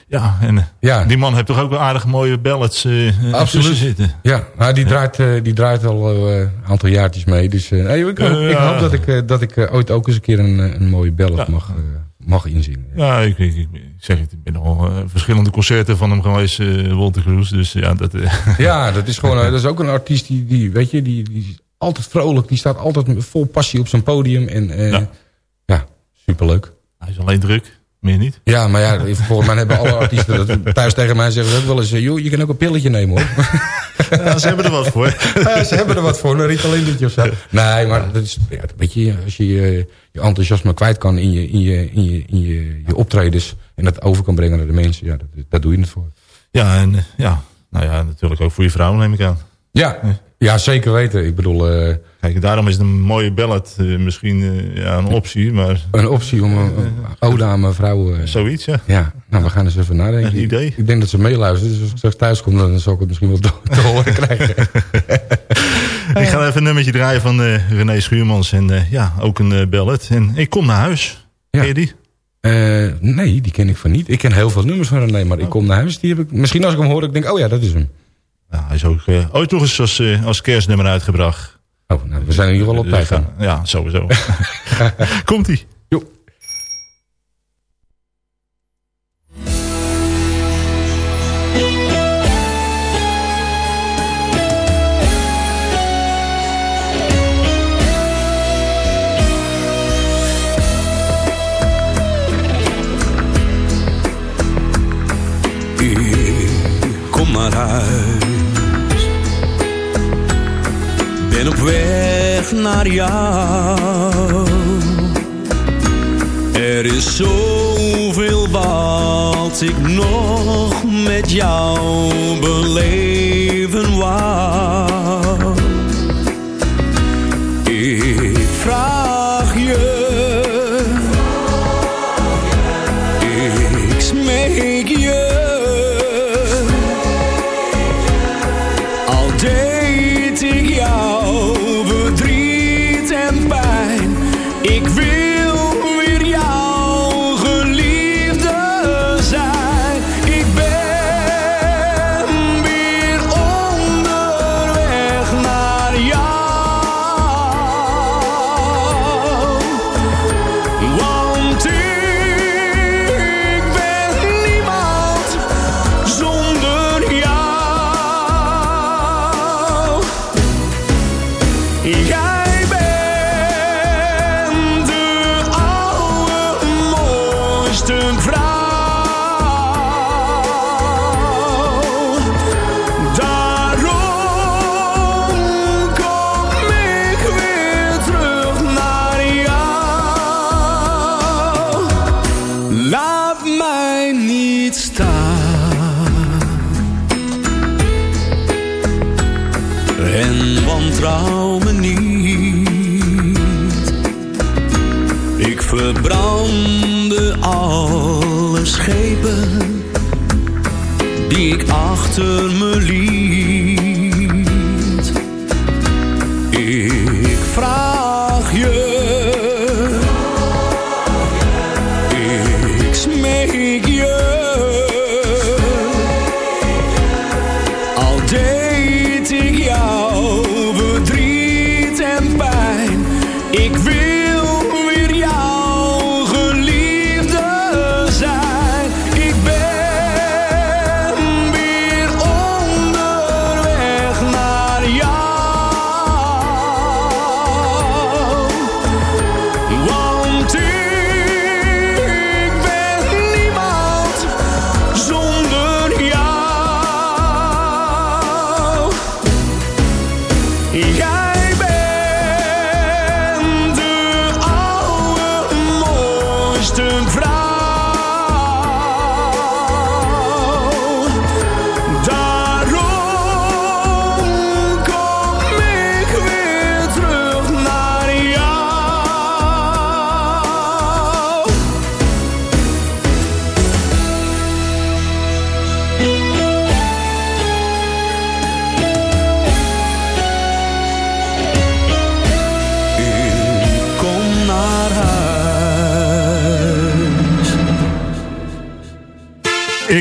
ja, en Ja. die man heeft toch ook wel aardig mooie ballads eh Absoluut. zitten. Ja, maar die, Draait, die draait al een aantal jaartjes mee. Dus nee, ik, hoop, ik hoop dat ik, dat ik ooit ook eens een keer een, een mooie ballad Ja. mag, mag inzingen. Ja, ik, ik, zeg het, ik ben al verschillende concerten van hem geweest, Walter Cruz. Dus ja, dat... Ja, dat is gewoon dat is ook een artiest die, die weet je, die, die is altijd vrolijk. Die staat altijd met vol passie op zijn podium. En Ja. Superleuk. hij is alleen druk, meer niet. Ja, maar ja, volgens mij hebben alle artiesten dat thuis tegen mij zeggen ze ook wel eens... eh, joh, je kan ook een pilletje nemen hoor. Ja, ze hebben er wat voor. Ja, ze hebben er wat voor, een Ritalintje of zo. Nee, maar dat is, ja, weet je, als je je, je enthousiasme kwijt kan in je, in je, in je, in je, je optredens... en dat over kan brengen naar de mensen, ja, dat, daar doe je het voor. Ja, en eh, ja, nou ja, natuurlijk ook voor je vrouw neem ik aan. Ja, ja zeker weten. Ik bedoel, eh, Kijk, daarom is het een mooie ballad eh, misschien eh, ja, een optie, maar een optie om een ode aan mijn vrouw... zoiets, ja. Ja, nou, we gaan eens even nadenken. Een idee. Ik denk dat ze meeluisteren, dus als ik straks thuis kom, dan zal ik het misschien wel te, te horen krijgen. Ik ga even een nummertje draaien van René Schuurmans. En ja, ook een ballet. En ik kom naar huis. Ja. Ken je die? Nee, die ken ik van niet. Ik ken heel veel nummers van René, maar ik kom naar huis. Die heb ik, misschien als ik hem hoor, ik denk, oh ja, dat is hem. Ja, hij is ook eh, ooit nog eens als, eh, als kerstnummer uitgebracht. Oh, nou, we zijn in ieder geval op Dus, tijd ja, sowieso. Komt-ie. Kom naar huis. Weg naar jou. Er is zoveel wat ik nog met jou beleven wou. Ik wil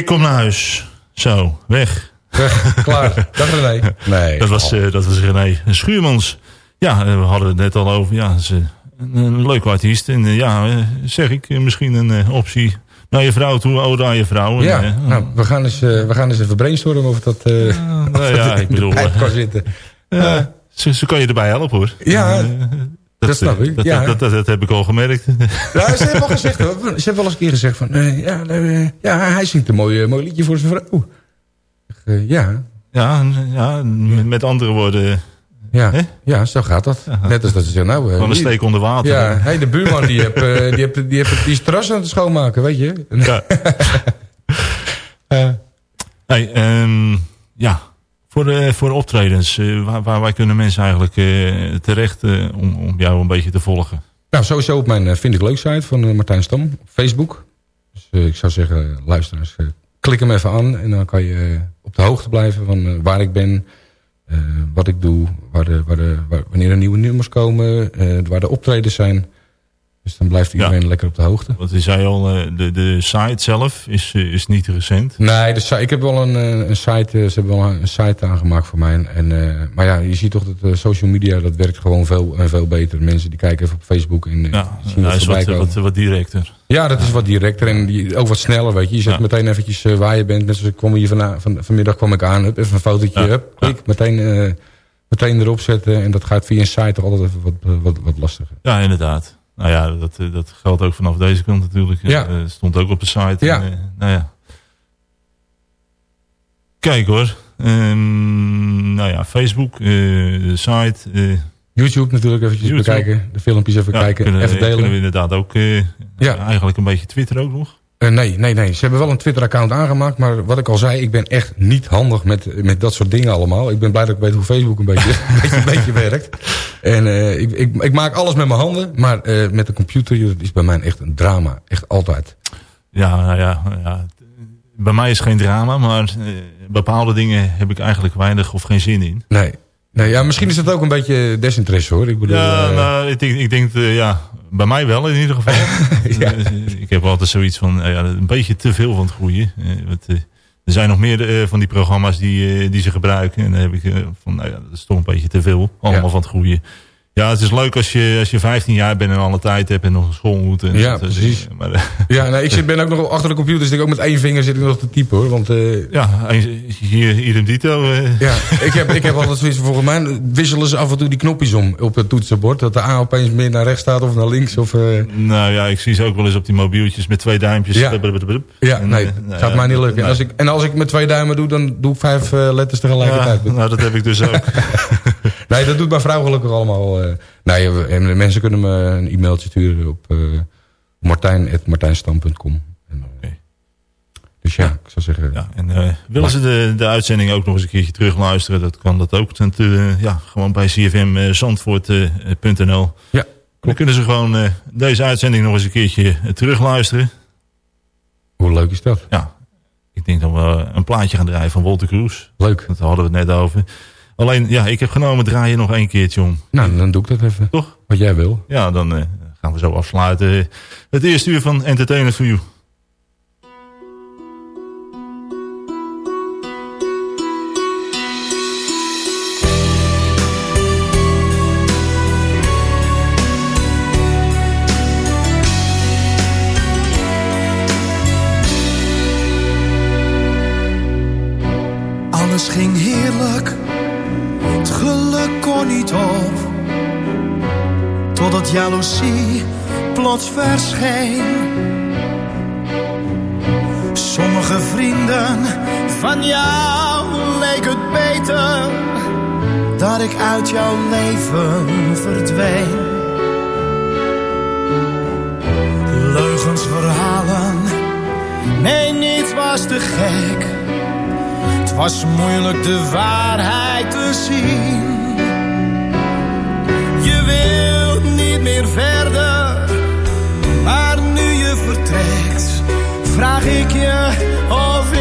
kom naar huis. Zo, weg. Klaar. Dag René. Nee. Dat was, eh, dat was René Schuurmans. Ja, eh, we hadden het net al over. Ja, dat is, eh, een, een leuke artiest. En ja, zeg ik, misschien een eh, optie naar je vrouw toe. Ode aan je vrouw. En, Ja, nou, we gaan, eens, eh, we gaan eens even brainstormen of dat, eh nou of ja, dat ik bedoel, in de pijp kan zitten. eh, ze, ze kan je erbij helpen hoor. Ja, Eh, dat snap ik, Dat, ja. dat, dat, dat heb ik al gemerkt. Ja, ze hebben al gezegd, hoor. Ze hebben wel eens een keer gezegd van... eh, ja, eh, ja, hij zingt een mooi, mooi liedje voor zijn vrouw. Eh, ja, ja, ja, met andere woorden. ja, ja, zo gaat dat. Net als dat ze zeggen, nou... eh, Van een steek onder water. Ja, hey, de buurman die eh, die heeft, die heeft, die is terras aan het schoonmaken, weet je. Ja. Eh, Hey, ehm, ja, voor, de, voor optredens, eh, waar, waar, waar kunnen mensen eigenlijk eh, terecht eh, om, om jou een beetje te volgen? nou, sowieso op mijn eh, Vind ik Leuk site van eh, Martijn Stam op Facebook. Dus eh, ik zou zeggen, eh, luisteraars, eh, klik hem even aan. En dan kan je eh, op de hoogte blijven van eh, waar ik ben. eh, wat ik doe, waar de, waar de, wanneer er nieuwe nummers komen, eh, waar de optredens zijn. Dus dan blijft iedereen lekker op de hoogte. Want je zei al, eh, de, de site zelf is, eh, is niet recent. Nee, de, ik heb wel een, eh, een site, ze hebben wel een site aangemaakt voor mij. En, maar ja, je ziet toch dat social media, dat werkt gewoon veel, veel beter. Mensen die kijken even op Facebook en Ja, zien hij wat is wat, wat, wat directer. Ja, dat is wat directer en die, ook wat sneller, weet je. Je zet Ja. meteen eventjes waar je bent. Net zoals ik kwam hier vana, van, vanmiddag kwam ik aan, even een fotootje, Ja. hup, klik, meteen, meteen erop zetten. En dat gaat via een site toch altijd even wat, wat, wat lastiger. Ja, inderdaad. Nou ja, dat, eh, dat geldt ook vanaf deze kant natuurlijk. Ja. Eh, stond ook op de site. Ja. En, eh, nou ja. Kijk hoor. Ehm, nou ja, Facebook, de site. YouTube natuurlijk eventjes YouTube. bekijken. De filmpjes even ja, kijken, kunnen, even delen. Kunnen we inderdaad ook Ja. eigenlijk een beetje Twitter ook nog. Eh, nee, nee, nee. Ze hebben wel een Twitter-account aangemaakt. Maar wat ik al zei, ik ben echt niet handig met, met dat soort dingen allemaal. Ik ben blij dat ik weet hoe Facebook een beetje, een beetje, een beetje werkt. En eh, ik, ik, ik maak alles met mijn handen. Maar eh, met de computer, dat is bij mij echt een drama. Echt altijd. Ja, nou ja, ja. Bij mij is geen drama, maar bepaalde dingen heb ik eigenlijk weinig of geen zin in. Nee. nee ja, misschien is dat ook een beetje desinteresse hoor. Ik bedoel, Ja, nou, ik denk, ik denk ja, bij mij wel in ieder geval. Ja. Eh, Ik heb altijd zoiets van, eh, ja, een beetje te veel van het goede. Eh, er zijn nog meer van die programma's die, die ze gebruiken. En dan heb ik van, nou ja, dat is toch een beetje te veel. Allemaal Ja. van het goede. Ja, het is leuk als je, als je 15 jaar bent en alle tijd hebt en nog school moet. En Ja, dat, precies. Maar, eh, ja, nee, ik zit, ben ook nog achter de computer. Zit ik ook met één vinger zit ik nog te typen hoor. Want eh, ja, hier, idem dito. eh, ja, ik heb, ik heb altijd zoiets volgens mij wisselen ze af en toe die knopjes om op het toetsenbord. Dat de A opeens meer naar rechts staat of naar links. Of, Nou ja, ik zie ze ook wel eens op die mobieltjes met twee duimpjes. Ja. Ja, nee, eh, het nou gaat ja, mij niet lukken. nee. En, als ik, en als ik met twee duimen doe, dan doe ik vijf letters Ja, tegelijkertijd. nou, dat heb ik dus ook. Nee, dat doet mijn vrouw gelukkig allemaal. eh. nee, en mensen kunnen me een e-mailtje sturen op uh, martijn.martijnstam.com. En, eh. Dus ja, ik zou zeggen... Ja, en eh, willen ze de, de uitzending ook nog eens een keertje terugluisteren? Dat kan dat ook. Te- ja, gewoon bij cfmzandvoort.nl. Ja, Dan kunnen ze gewoon eh, deze uitzending nog eens een keertje eh, terugluisteren. Hoe leuk is dat? Ja, ik denk dat we een plaatje gaan draaien van Walter Cruz. Leuk. Dat hadden we het net over. Alleen, ja, ik heb genomen draaien nog één keertje om. Nou, dan doe ik dat even. Toch? Wat jij wil. Ja, dan eh, gaan we zo afsluiten. Het eerste uur van Entertainment for You. Verscheen. Sommige vrienden van jou leek het beter dat ik uit jouw leven verdween. Leugens, verhalen, nee, niets was te gek. Het was moeilijk de waarheid te zien. Je wilt niet meer verder, vraag ik je of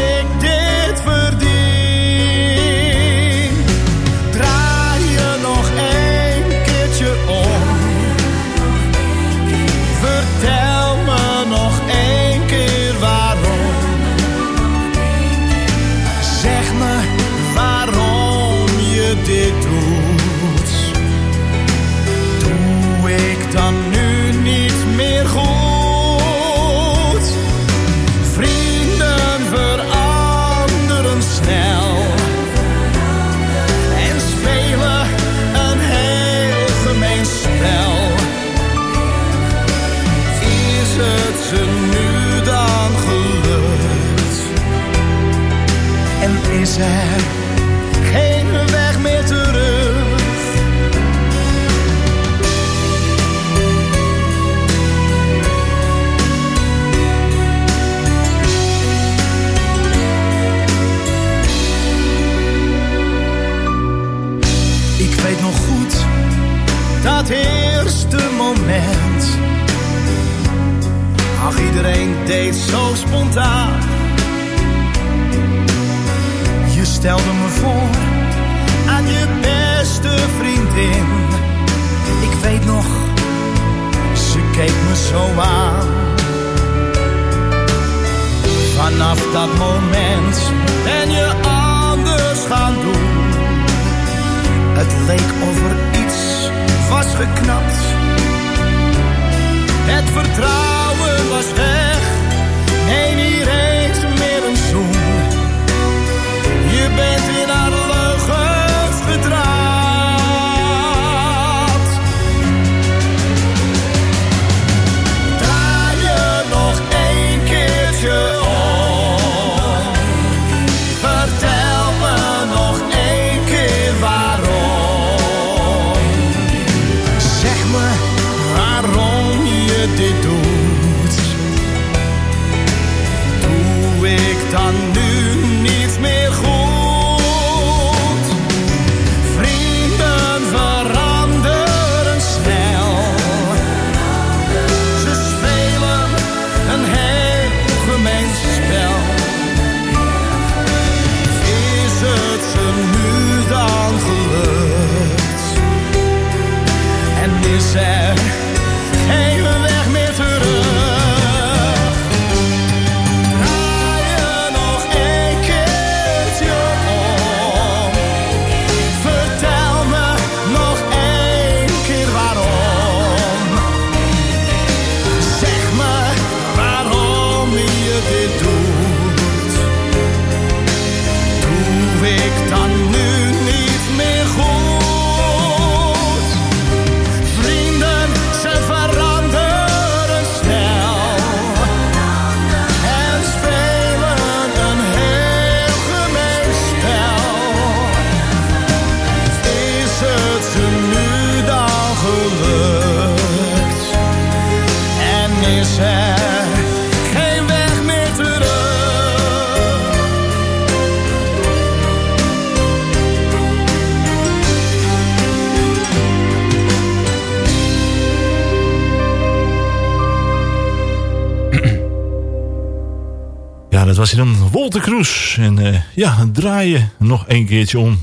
was hij dan, Wolter Kroes. En eh, ja, draaien nog een keertje om.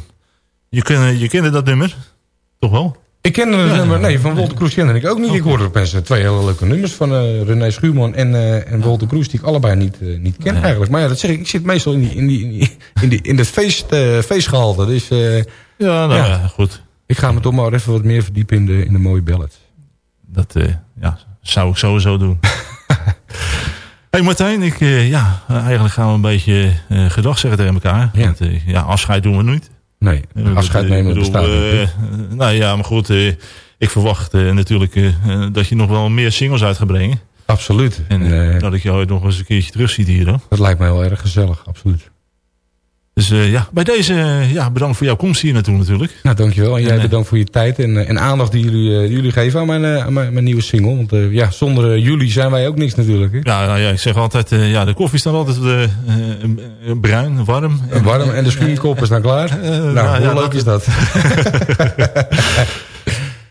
Je, ken, je kende dat nummer? Toch wel? Ik kende het nummer, nee, van Wolter Kroes kende ik ook niet. Ik hoorde opeens eh, twee hele leuke nummers van eh, René Schuurman en, eh en Wolter Kroes... die ik allebei niet, eh, niet ken eigenlijk. Maar ja, dat zeg ik, ik zit meestal in, die, in, die, in, die, in, die, in het feest, eh, feestgehalte. Dus eh, Ja, nou Ja. ja, goed. ik ga me toch maar even wat meer verdiepen in de, in de mooie ballad. Dat eh, ja, zou ik sowieso doen. hey Martijn, ik, eh, ja, eigenlijk gaan we een beetje eh gedag zeggen tegen elkaar. Ja. Want, eh, ja, afscheid doen we niet. Nee, afscheid nemen bestaat niet. nou ja, maar goed, ik verwacht natuurlijk dat je nog wel meer singles uit gaat brengen. Absoluut. En dat ik je ooit nog eens een keertje terug zie hier. Hoor. dat lijkt mij heel erg gezellig, absoluut. Dus eh, ja, bij deze, eh, ja, bedankt voor jouw komst hier naartoe natuurlijk. Nou, dankjewel. En jij En, eh, bedankt voor je tijd en, en aandacht die jullie, eh, jullie geven aan mijn, eh, aan mijn, mijn nieuwe single. Want eh, ja, zonder jullie zijn wij ook niks natuurlijk. Hè? Ja, nou ja, ik zeg altijd, eh, ja, de koffie staat altijd bruin, warm. En warm en de schuurkop is dan klaar. nou, nou hoe ja, leuk dat- is dat?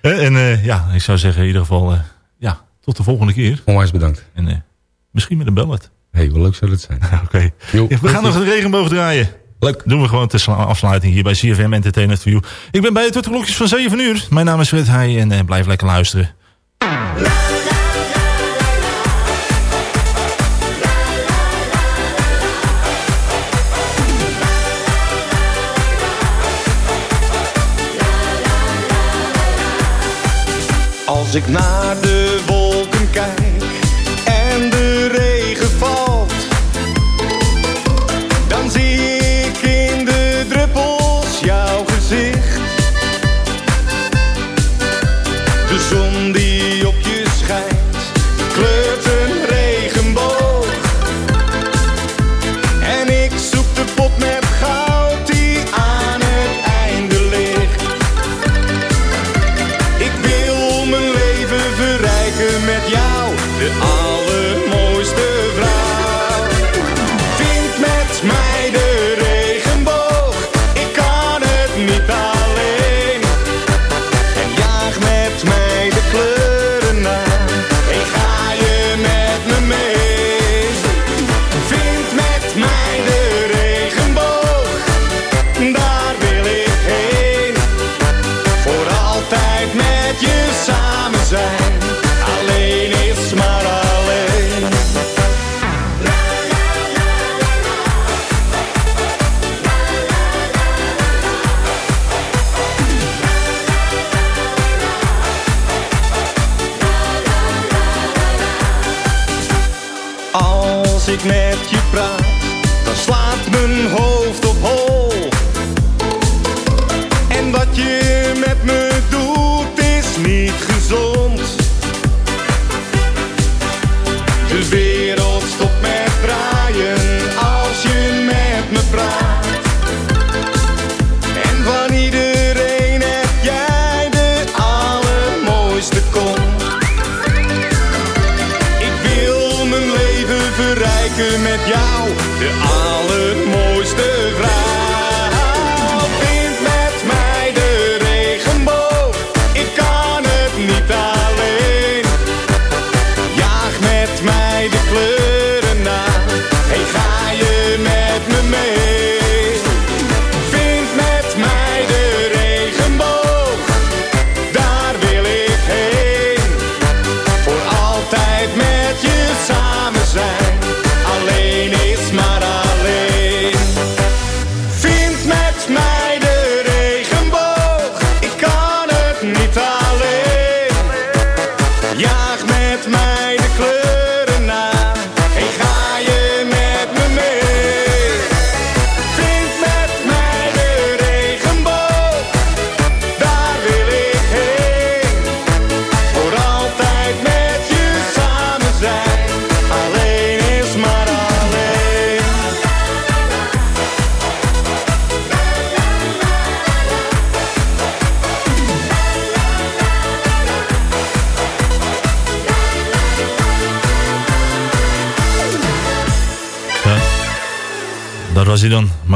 En eh, ja, ik zou zeggen in ieder geval, eh, ja, tot de volgende keer. Onwijs bedankt. En eh, misschien met een ballad. Hé, hey, hoe leuk zou dat zijn? Oké. We gaan nog de regenboog draaien. Leuk. Doen we gewoon sla- afsluiting hier bij CFM Entertainment for You. Ik ben bij je tot de klokjes van 7 uur. Mijn naam is Fred Heij en eh, blijf lekker luisteren. Als ik naar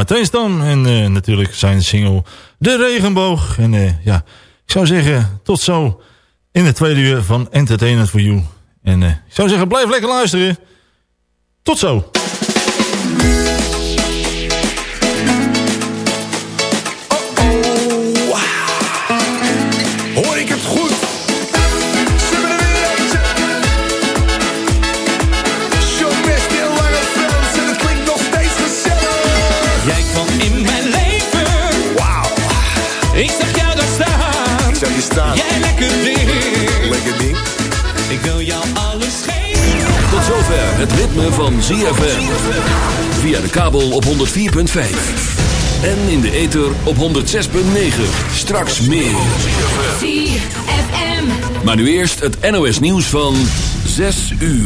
Trainstone En eh, natuurlijk zijn single De Regenboog. En eh, ja, ik zou zeggen tot zo in het tweede uur van Entertainment for You. En eh, ik zou zeggen blijf lekker luisteren. Tot zo. Wil jou alles geven. Tot zover het ritme van ZFM. Via de kabel op 104.5. En in de ether op 106.9. Straks meer. ZFM. Maar nu eerst het NOS nieuws van 6 uur.